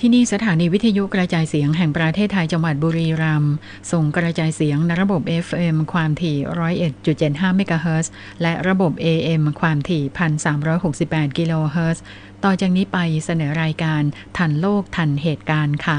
ที่นี่สถานีวิทยุกระจายเสียงแห่งประเทศไทยจังหวัดบุรีรัมย์ส่งกระจายเสียงในระบบ FM ความถี่ 101.75 เมกะเฮิรตซ์และระบบ AM ความถี่ 1,368 กิโลเฮิรตซ์ต่อจากนี้ไปเสนอรายการทันโลกทันเหตุการณ์ค่ะ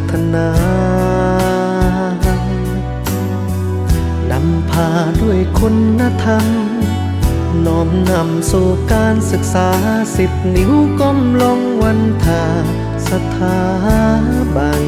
นานำพาด้วยคุณธรรม น้อมนำสู่การศึกษาสิบนิ้วก้มลงวันทาสถาบัน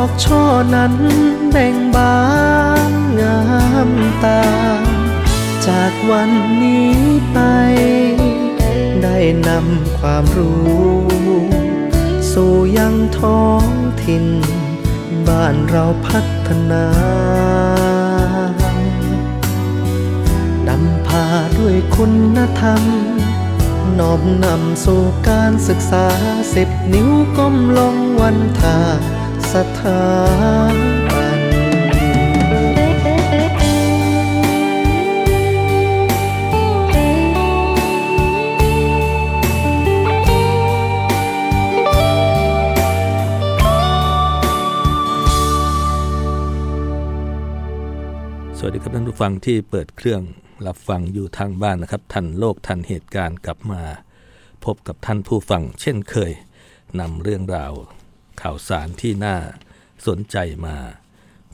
อกดอกช่อนั้นแบ่งบานงามตา จากวันนี้ไป ได้นำความรู้ สู่ยังท้องถิ่น บ้านเราพัฒนานำพาด้วยคุณธรรมน้อมนำสู่การศึกษาสิบนิ้วก้มลงวันทา ถาบันสวัสดีครับท่านผู้ฟังที่เปิดเครื่องรับฟังอยู่ทางบ้านนะครับ ทันโลกทันเหตุการณ์กลับมา พบกับท่านผู้ฟังเช่นเคยนำเรื่องราว ข่าวสารที่น่าสนใจมา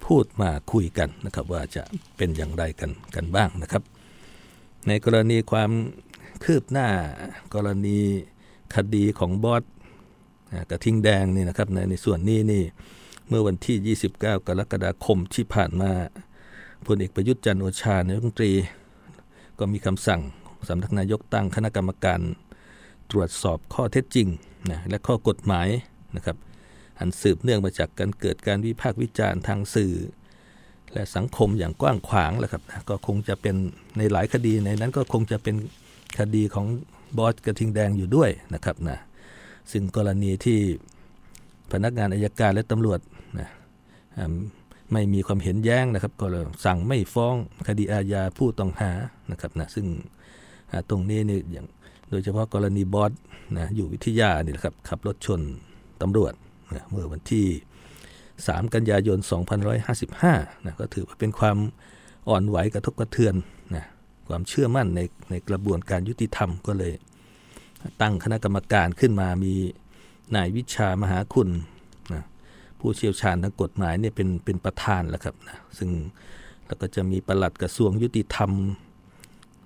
พูดมาคุยกันนะครับว่าจะเป็นอย่างไรกันกันบ้างนะครับ ในกรณีความคืบหน้ากรณีคดีของบอสกระทิงแดงนี่นะครับในในส่วนนี้นี่เมื่อวันที่ 29 กรกฎาคมที่ผ่านมาพลเอกประยุทธ์จันโอชานายกรัฐมนตรี ก็มีคำสั่งสำนักนายกตั้งคณะกรรมการตรวจสอบข้อเท็จจริงนะและข้อกฎหมายนะครับ อันสืบเนื่องมาจากการเกิดการวิพากษ์วิจารณ์ทางสื่อ และสังคมอย่างกว้างขวางแหละครับนะก็คงจะเป็นในหลายคดีในนั้นก็คงจะเป็นคดีของบอสกระทิงแดงอยู่ด้วยนะครับนะซึ่งกรณีที่พนักงานอายการและตำรวจนะไม่มีความเห็นแย้งนะครับ ก็สั่งไม่ฟ้องคดีอาญาผู้ต้องหานะครับนะซึ่งตรงนี้นี่อย่างโดยเฉพาะกรณีบอสนะอยู่วิทยานี่แหละครับขับรถชนตำรวจ นะเมื่อวันที่ 3 กันยายน 2555นะก็ถือว่าเป็นความอ่อนไหวกระทบกระเทือนนะความเชื่อมั่นในในกระบวนการยุติธรรมก็เลย ตั้งคณะกรรมการขึ้นมามีนายวิชามหาคุณนะผู้เชี่ยวชาญทางกฎหมายเนี่ยเป็นเป็นประธานแล้วครับนะซึ่งแล้วก็จะมีปลัดกระทรวงยุติธรรม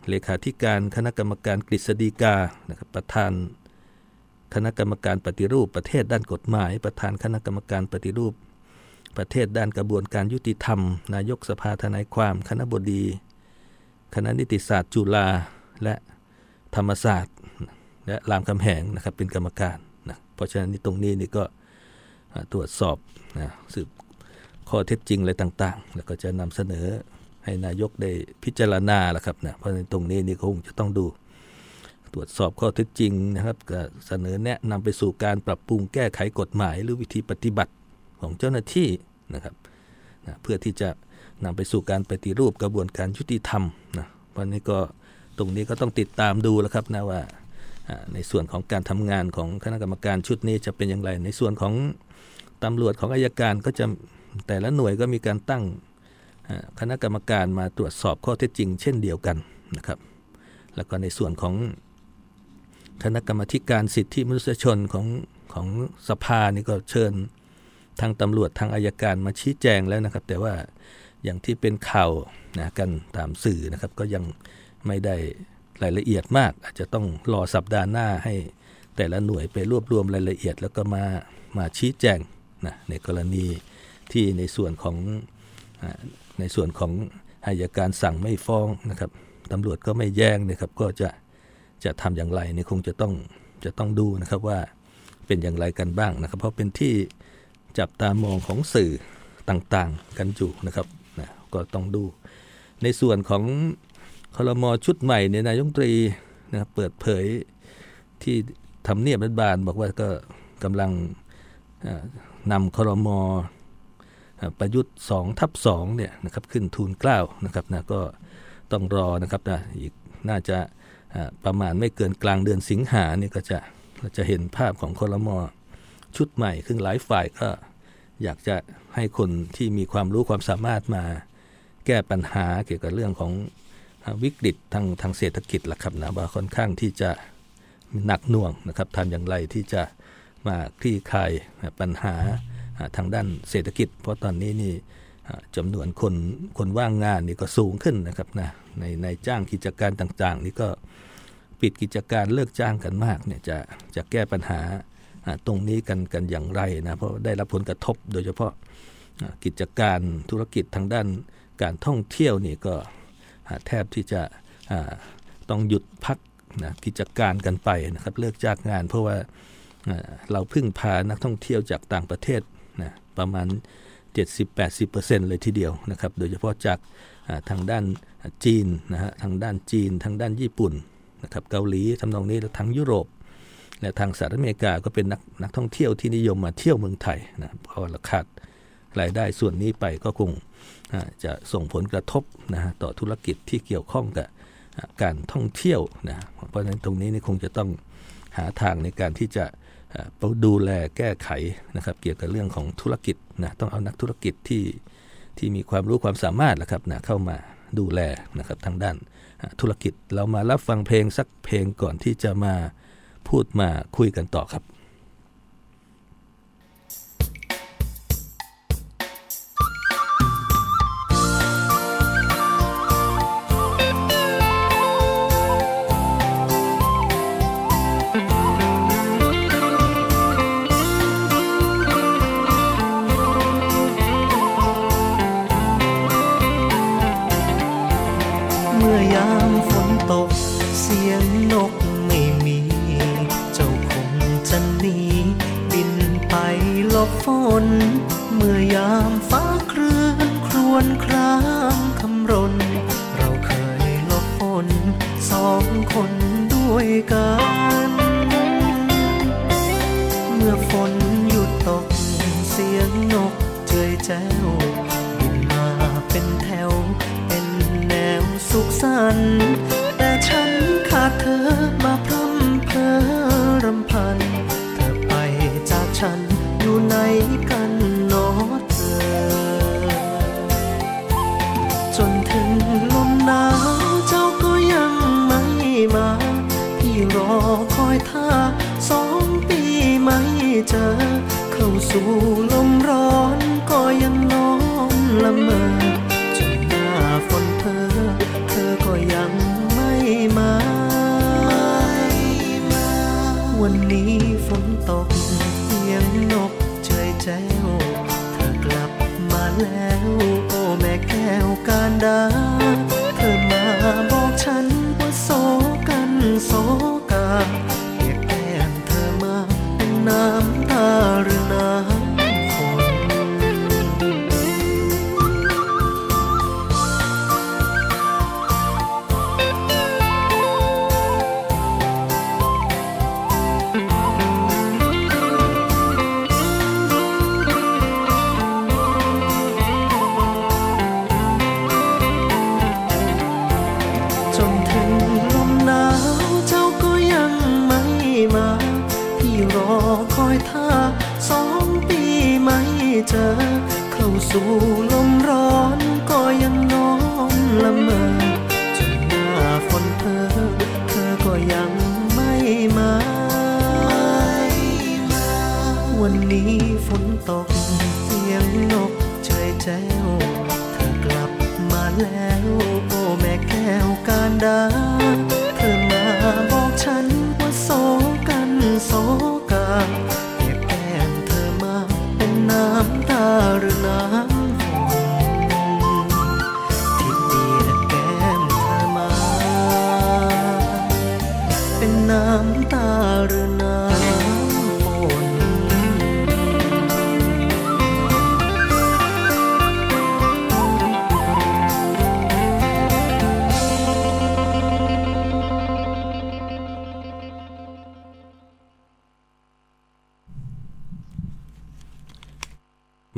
เลขาธิการคณะกรรมการกฤษฎีกานะครับประธาน คณะกรรมการปฏิรูปประเทศด้านกฎหมาย ประธานคณะกรรมการปฏิรูป ประเทศด้านกระบวนการยุติธรรม นายกสภาทนายความ คณะบดี คณะนิติศาสตร์ จุฬาและธรรมศาสตร์ และรามคำแหงนะครับเป็นกรรมการนะเพราะฉะนั้นตรงนี้นี่ก็ตรวจสอบนะสืบข้อเท็จจริงอะไรต่างๆ แล้วก็จะนำเสนอให้นายกได้พิจารณาละครับนะเพราะในตรงนี้นี่คงจะต้องดู ตรวจสอบข้อเท็จจริงนะครับเสนอแนะนำไปสู่การปรับปรุงแก้ไขกฎหมาย หรือวิธีปฏิบัติของเจ้าหน้าที่นะครับนะเพื่อที่จะนำไปสู่การปฏิรูปกระบวนการยุติธรรมนะเพราะนี้ก็ตรงนี้ก็ต้องติดตามดูแล้วครับนะว่าในส่วนของการทำงานของคณะกรรมการชุดนี้จะเป็นอย่างไร ในส่วนของตำรวจของอายการก็จะแต่ละหน่วยก็มีการตั้งคณะกรรมการมาตรวจสอบข้อเท็จจริง เช่นเดียวกันนะครับ แล้วก็ในส่วนของ คณะกรรมการสิทธิมนุษยชนของของสภานี่ก็เชิญทางตำรวจทางอายการมาชี้แจงแล้วนะครับ แต่ว่าอย่างที่เป็นข่าวนะกันตามสื่อนะครับ ก็ยังไม่ได้รายละเอียดมาก อาจจะต้องรอสัปดาห์หน้าให้แต่ละหน่วยไปรวบรวมรายละเอียด แล้วก็มามาชี้แจงนะในกรณีที่ในส่วนของในส่วนของอายการสั่งไม่ฟ้องนะครับตำรวจก็ไม่แย้งนะครับก็จะ จะทำอย่างไรนี่คงจะต้องจะต้องดูนะครับว่าเป็นอย่างไรกันบ้างนะครับ เพราะเป็นที่จับตามองของสื่อต่างๆกันอยู่นะครับนะก็ต้องดู ในส่วนของคลมชุดใหม่เนี่ยนายงตรีนะเปิดเผยที่ทำเนียบรัฐบาลบอกว่าก็กำลังนำคลมประยุทธ์2ทับ2เนี่ยนะครับขึ้นทูลเกล้านะครับนะก็ต้องรอนะครับนะอีกน่าจะ ประมาณไม่เกินกลางเดือนสิงหาเนี่ยก็จะจะเห็นภาพของคลมชุดใหม่ซึ่งหลายฝ่ายก็อยากจะให้คนที่มีความรู้ความสามารถมาแก้ปัญหาเกี่ยวกับเรื่องของวิกฤตทางทางเศรษฐกิจละครับนะว่าค่อนข้างที่จะหนักหน่วงนะครับทำอย่างไรที่จะมาคลี่คลายปัญหาทางด้านเศรษฐกิจ เพราะตอนนี้นี่จำนวนคนคนว่างงานนี่ก็สูงขึ้นนะครับนะในในจ้างกิจการต่างๆ นี่ก็ ปิดกิจการเลิกจ้างกันมากเนี่ยจะจะแก้ปัญหาตรงนี้กันกันอย่างไรนะเพราะได้รับผลกระทบโดยเฉพาะกิจการธุรกิจทางด้านการท่องเที่ยวนี่ก็แทบที่จะต้องหยุดพักนะกิจการกันไปนะครับเลิกจ้างงาน เพราะว่าเราพึ่งพานักท่องเที่ยวจากต่างประเทศนะประมาณ 70-80%เลยทีเดียวนะครับโดยเฉพาะจากทางด้านจีนนะฮะทางด้านจีนทางด้านญี่ปุ่น นะครับเกาหลีทำนองนี้แล้วทั้งยุโรป และทางสหรัฐอเมริกาก็เป็นนักนักท่องเที่ยวที่นิยมมาเที่ยวเมืองไทยนะเพราะเราขาดรายได้ส่วนนี้ไปก็คงจะส่งผลกระทบนะต่อธุรกิจที่เกี่ยวข้องกับการท่องเที่ยวนะเพราะฉะนั้นตรงนี้นี่คงจะต้องหาทางในการที่จะดูแลแก้ไขนะครับ เกี่ยวกับเรื่องของธุรกิจนะต้องเอานักธุรกิจที่ที่มีความรู้ความสามารถนะครับนะเข้ามาดูแลนะครับทางด้าน ธุรกิจ เรามารับฟังเพลงสักเพลงก่อนที่จะมาพูดมาคุยกันต่อครับ แต่ฉัน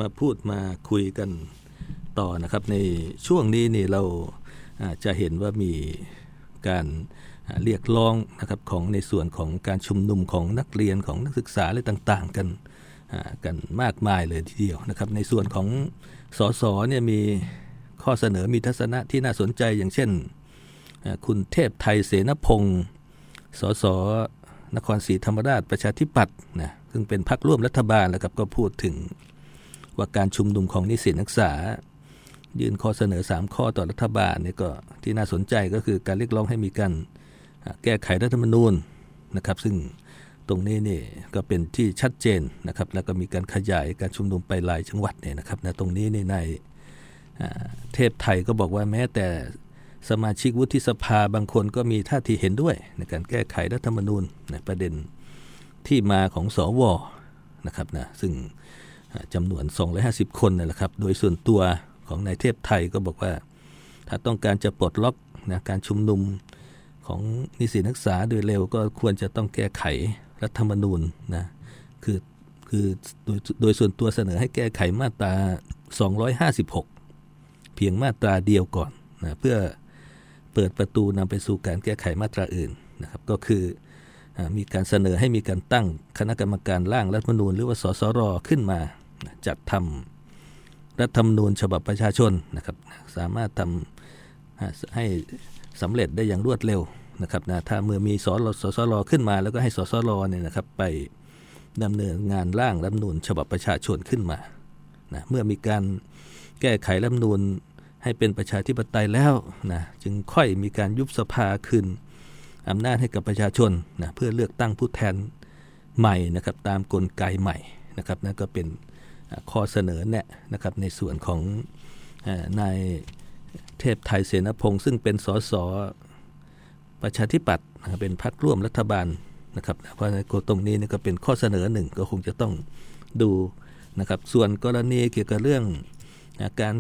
มาพูดมาคุยกันต่อนะครับ ในช่วงนี้นี่เราจะเห็นว่ามีการเรียกร้องนะครับของในส่วนของการชุมนุมของนักเรียนของนักศึกษาอะไรต่างๆ กันกันมากมายเลยทีเดียวนะครับ ในส่วนของสสเนี่ยมีข้อเสนอมีทัศนะที่น่าสนใจอย่างเช่น คุณเทพไทยเสนพงศ์สสนครศรีธรรมราชประชาธิปัตย์นะซึ่งเป็นพรรคร่วมรัฐบาลแล้วครับก็พูดถึง ว่าการชุมนุมของนิสิตนักศึกษา ยื่นข้อเสนอ 3 ข้อต่อรัฐบาลเนี่ยก็ที่น่าสนใจก็คือการเรียกร้องให้มีการแก้ไขรัฐธรรมนูญนะครับ ซึ่งตรงนี้นี่ก็เป็นที่ชัดเจนนะครับ แล้วก็มีการขยายการชุมนุมไปหลายจังหวัดเนี่ยนะครับนะตรงนี้นี่ในเทพไทยก็บอกว่าแม้แต่สมาชิกวุฒิสภาบางคนก็มีท่าทีเห็นด้วย ในการแก้ไขรัฐธรรมนูญนประเด็นที่มาของสวนะครับนะซึ่ง จำนวน 250 คนนั่นแหละครับ โดยส่วนตัวของนายเทพไทยก็บอกว่า ถ้าต้องการจะปลดล็อกนะการชุมนุมของนิสิตนักศึกษาโดยเร็วก็ควรจะต้องแก้ไขรัฐธรรมนูญนะคือคือโดยโดยส่วนตัวเสนอให้แก้ไขมาตรา 256 เพียงมาตราเดียวก่อนนะเพื่อเปิดประตูนำไปสู่การแก้ไขมาตราอื่นนะครับก็คือมีการเสนอให้มีการตั้งคณะกรรมการร่างรัฐธรรมนูญหรือว่าสสรขึ้นมา จัดทำรัฐธรรมนูญฉบับประชาชนนะครับ สามารถทำอ่าให้สำเร็จได้อย่างรวดเร็วนะครับนะถ้าเมื่อมีสรสสรขึ้นมา แล้วก็ให้สสรเนี่ยนะครับไปดำเนินงานร่างรัฐธรรมนูญฉบับประชาชนขึ้นมานะเมื่อมีการแก้ไขรัฐธรรมนูญให้เป็นประชาธิปไตยแล้วนะจึงค่อยมีการยุบสภาขึ้นอำนาจให้กับประชาชนนะเพื่อเลือกตั้งผู้แทนใหม่นะครับตามกลไกใหม่นะครับนั่นก็เป็น ข้อเสนอแนะนะครับในส่วนของนายเทพไทยเสนพงศ์ซึ่งเป็นสสประชาธิปัตย์นะครับเป็นพรรคร่วมรัฐบาลนะครับเพราะฉะนั้นตรงนี้นี่ก็เป็นข้อเสนอหนึ่งก็คงจะต้องดูนะครับส่วนกรณีเกี่ยวกับเรื่องการ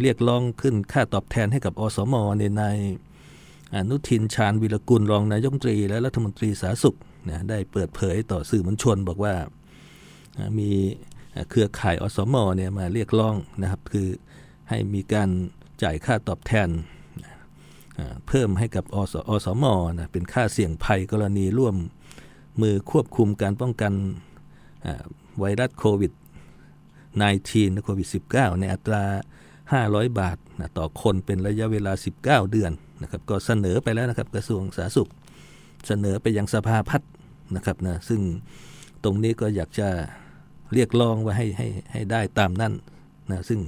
เรียกร้องขึ้นค่าตอบแทนให้กับอสมในในอนุทินชาญวิรกุลรองนายกรัฐมนตรี และรัฐมนตรีสาธารณสุขนะได้เปิดเผยต่อสื่อมวลชนบอกว่ามี เครือข่ายอสมเนี่ยมาเรียกร้องนะครับ คือให้มีการจ่ายค่าตอบแทนเพิ่มให้กับอสอสมนะเป็นค่าเสี่ยงภัยกรณีร่วมมือควบคุมการป้องกันไวรัสโควิด 19 โควิด 19 ในอัตรา 500 บาทนะต่อคนเป็นระยะเวลา 19 เดือนนะครับก็เสนอไปแล้วนะครับกระทรวงสาธารณสุข เสนอไปยังสภาพัฒน์นะครับนะซึ่งตรงนี้ก็อยากจะ เรียกร้องว่าให้ให้ให้ได้ตามนั้นนะซึ่ง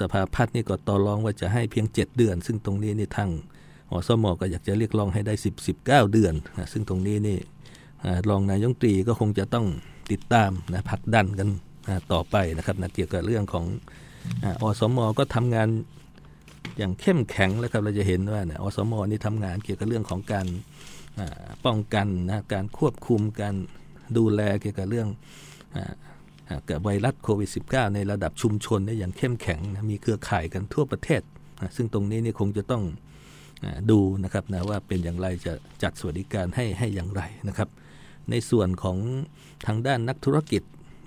สภาพัฒน์นี่ก็ต่อรองว่าจะให้เพียง 7 เดือน ซึ่งตรงนี้นี่ทางอสมก็อยากจะเรียกร้องให้ได้ 10 19 เดือนนะซึ่งตรงนี้นี่รองนายงตรีก็คงจะต้องติดตามนะผลักดันกันนะต่อไปนะครับนะเกี่ยวกับเรื่องของอสมก็ทำงานอย่างเข้มแข็งแล้วครับเราจะเห็นว่าเนี่ยอสมนี่ทำงานเกี่ยวกับเรื่องของการป้องกันนะการควบคุมการดูแลเกี่ยวกับเรื่อง กับไวรัสโควิด -19 ในระดับชุมชนอย่างเข้มแข็งมีเครือข่ายกันทั่วประเทศ ซึ่งตรงนี้นี่คงจะต้องดูนะครับนะว่าเป็นอย่างไรจะจัดสวัสดิการให้ให้อย่างไรนะครับ ในส่วนของทางด้านนักธุรกิจ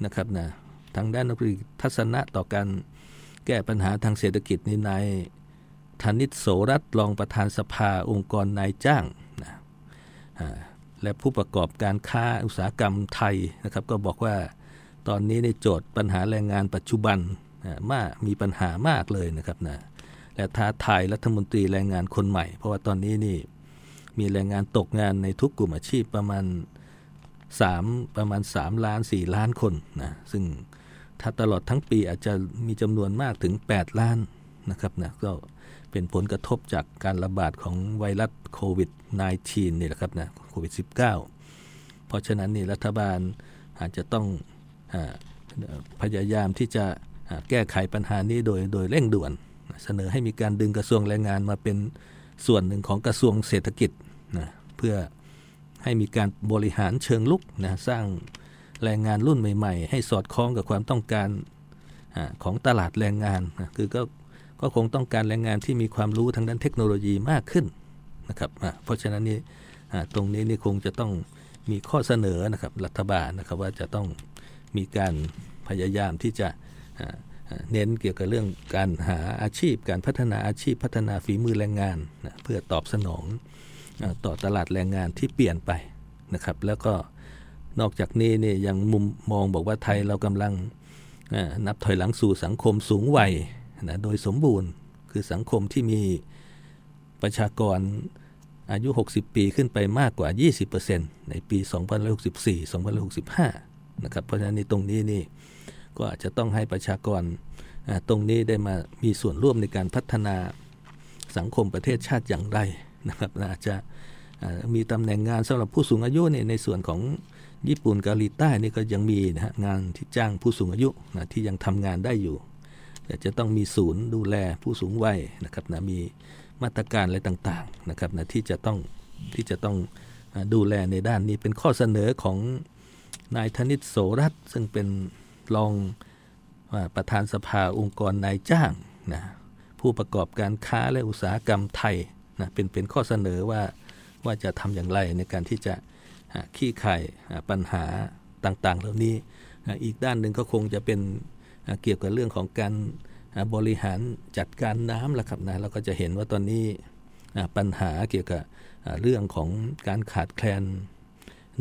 นะครับนะทางด้านนักธุรกิจทัศนะต่อการแก้ปัญหาทางเศรษฐกิจในนายธนิตโสรัตรองประธานสภาองค์กรนายจ้างนะและผู้ประกอบการค้าอุตสาหกรรมไทยนะครับ ก็บอกว่า ตอนนี้ในโจทย์ปัญหาแรงงานปัจจุบันมากมีปัญหามากเลยนะครับนะและท้าทายรัฐมนตรีแรงงานคนใหม่ เพราะว่าตอนนี้นี่มีแรงงานตกงานในทุกกลุ่มอาชีพประมาณ 3 ประมาณ 3 ล้าน 4 ล้านคนนะซึ่งถ้าตลอดทั้งปีอาจจะมีจำนวนมากถึง 8 ล้านนะครับนะก็เป็นผลกระทบจากการระบาดของไวรัสโควิด -19 นี่แหละครับนะโควิด -19 เพราะฉะนั้นนี่รัฐบาลอาจจะต้อง พยายามที่จะแก้ไขปัญหานี้โดยโดยเร่งด่วน เสนอให้มีการดึงกระทรวงแรงงานมาเป็นส่วนหนึ่งของกระทรวงเศรษฐกิจนะเพื่อให้มีการบริหารเชิงลุกนะสร้างแรงงานรุ่นใหม่ ๆ ให้สอดคล้องกับความต้องการของตลาดแรงงานนะคือก็ก็คงต้องการแรงงานที่มีความรู้ทางด้านเทคโนโลยีมากขึ้นนะครับเพราะฉะนั้นนี่ตรงนี้นี่คงจะต้องมีข้อเสนอนะครับรัฐบาลนะครับว่าจะต้อง มีการพยายามที่จะเน้นเกี่ยวกับเรื่องการหาอาชีพ การพัฒนาอาชีพพัฒนาฝีมือแรงงานนะเพื่อตอบสนองต่อตลาดแรงงานที่เปลี่ยนไปนะครับ แล้วก็นอกจากนี้นี่ยังมุมมองบอกว่าไทยเรากำลังนับถอยหลังสู่สังคมสูงวัยนะโดยสมบูรณ์คือสังคมที่มีประชากรอายุ 60 ปีขึ้นไปมากกว่า 20%ในปี 2564-2565 นะครับ เพราะฉะนั้นในตรงนี้นี่ก็อาจจะต้องให้ประชากรตรงนี้ได้มามีส่วนร่วมในการพัฒนาสังคมประเทศชาติอย่างไรนะครับอาจจะมีตำแหน่งงานสำหรับผู้สูงอายุเนี่ยในส่วนของญี่ปุ่นเกาหลีใต้นี่ก็ยังมีนะฮะงานที่จ้างผู้สูงอายุนะที่ยังทำงานได้อยู่ แต่จะต้องมีศูนย์ดูแลผู้สูงวัยนะครับนะมีมาตรการอะไรต่างๆนะครับนะที่จะต้องที่จะต้องดูแลในด้านนี้เป็นข้อเสนอของ นายธนิตโสรัตซึ่งเป็นรองประธานสภาองค์กรนายจ้างนะผู้ประกอบการค้าและอุตสาหกรรมไทยนะเป็นเป็นข้อเสนอว่าว่าจะทำอย่างไรในการที่จะขี้ไข่ปัญหาต่างๆ เหล่านี้อีกด้านหนึ่งก็คงจะเป็นเกี่ยวกับเรื่องของการบริหารจัดการน้ำละครับนะเราก็จะเห็นว่าตอนนี้ปัญหาเกี่ยวกับเรื่องของการขาดแคลน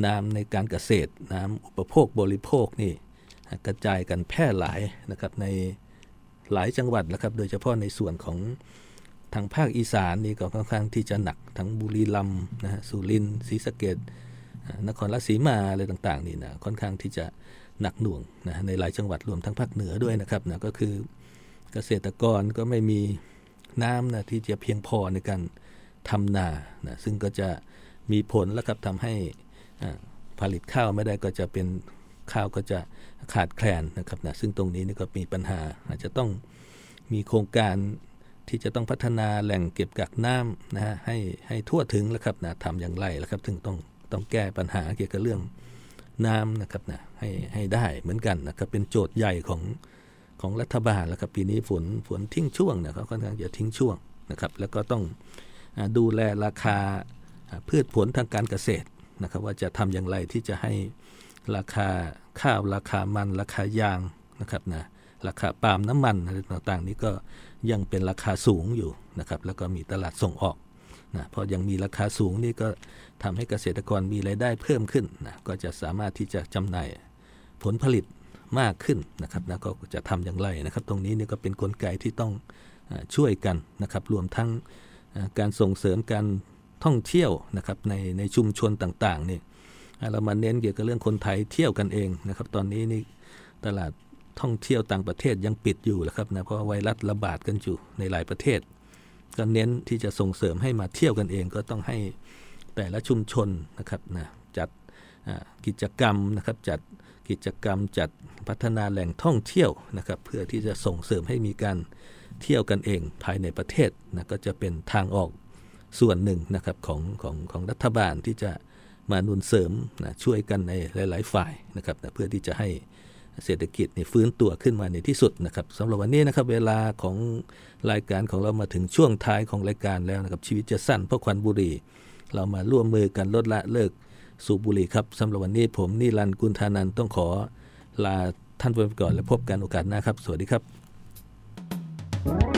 น้ำในการเกษตรน้ำอุปโภคบริโภคนี่กระจายกันแพร่หลายนะครับในหลายจังหวัดแล้วครับ โดยเฉพาะในส่วนของทางภาคอีสานนี่ก็ค่อนข้างที่จะหนักทั้งบุรีรัมย์นะฮะสุรินทร์ศรีสะเกดนครราชสีมาอะไรต่างๆนี่นะค่อนข้างที่จะหนักหน่วงนะในหลายจังหวัดรวมทั้งภาคเหนือด้วยนะครับนะก็คือเกษตรกรก็ไม่มีน้ำนะที่จะเพียงพอในการทำนานะซึ่งก็จะมีผลแล้วครับทำให้ ผลิตข้าวไม่ได้ก็จะเป็นข้าวก็จะขาดแคลนนะครับนะซึ่งตรงนี้นี่ก็มีปัญหาอาจจะต้องมีโครงการที่จะต้องพัฒนาแหล่งเก็บกักน้ำนะฮะให้ให้ทั่วถึงแล้วครับนะทำอย่างไรแล้วครับถึงต้องต้องแก้ปัญหาเกี่ยวกับเรื่องน้ำนะครับนะให้ให้ได้เหมือนกันนะครับเป็นโจทย์ใหญ่ของของรัฐบาลแล้วครับปีนี้ฝนฝนทิ้งช่วงนะครับค่อนข้างจะทิ้งช่วงนะครับแล้วก็ต้องดูแลราคาพืชผลทางการเกษตร นะครับว่าจะทำอย่างไรที่จะให้ราคาข้าวราคามันราคายางนะครับนะราคาปาล์มน้ำมันอะไรต่างๆ นี้ก็ยังเป็นราคาสูงอยู่นะครับแล้วก็มีตลาดส่งออกนะพอยังมีราคาสูงนี่ก็ทำให้เกษตรกรมีรายได้เพิ่มขึ้นนะก็จะสามารถที่จะจำหน่ายผลผลิตมากขึ้นนะครับนะก็จะทำอย่างไรนะครับ ตรงนี้นี่ก็เป็นนกลไกที่ต้องช่วยกันนะครับรวมทั้งการส่งเสริมการ ท่องเที่ยวนะครับในในชุมชนต่างๆนี่เรามาเน้นเกี่ยวกับเรื่องคนไทยเที่ยวกันเองนะครับ ตอนนี้นี่ตลาดท่องเที่ยวต่างประเทศยังปิดอยู่แล้วครับนะเพราะไวรัสระบาดกันอยู่ในหลายประเทศ ก็เน้นที่จะส่งเสริมให้มาเที่ยวกันเองก็ต้องให้แต่ละชุมชนนะครับนะจัดกิจกรรมนะครับจัดกิจกรรมจัดพัฒนาแหล่งท่องเที่ยวนะครับ เพื่อที่จะส่งเสริมให้มีการเที่ยวกันเองภายในประเทศนะก็จะเป็นทางออก ส่วนหนึ่งนะครับของของของรัฐบาลที่จะมานุนเสริมนะช่วยกันในหลาย ๆ ฝ่ายนะครับนะเพื่อที่จะให้เศรษฐกิจนี่ฟื้นตัวขึ้นมาในที่สุดนะครับสำหรับวันนี้นะครับเวลาของรายการของเรามาถึงช่วงท้ายของรายการแล้วนะครับชีวิตจะสั้นเพราะควันบุหรี่ เรามาร่วมมือกันลดละเลิกสูบบุหรี่ครับสำหรับวันนี้ผมนิรันดร์กุลธานันต้องขอลาท่านไปก่อนและพบกันโอกาสหน้าครับ สวัสดีครับเ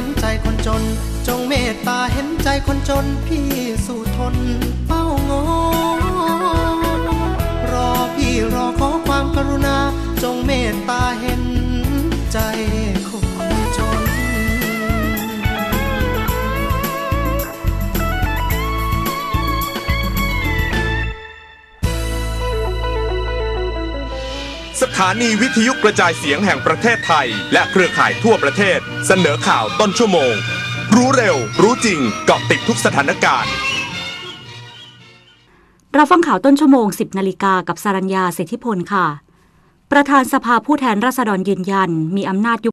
ห็นใจคนจน จงเมตตาเห็นใจคนจน พี่สู่ทนเป้างอรอพี่รอขอความกรุณา จงเมตตาเห็นใจ ถานีวิทยุกระจายเสียงแห่งประเทศไทย และเครือข่ายทั่วประเทศ เสนอข่าวต้นชั่วโมง รู้เร็ว รู้จริงเกาะติดทุกสถานการณ์เราฟังข่าวต้นชั่วโมง 10 นาฬิกากับสารัญญาเศรษฐิพลค่ะ ประธานสภาผู้แทนราษฎรยืนยัน มีอำนาจยุบ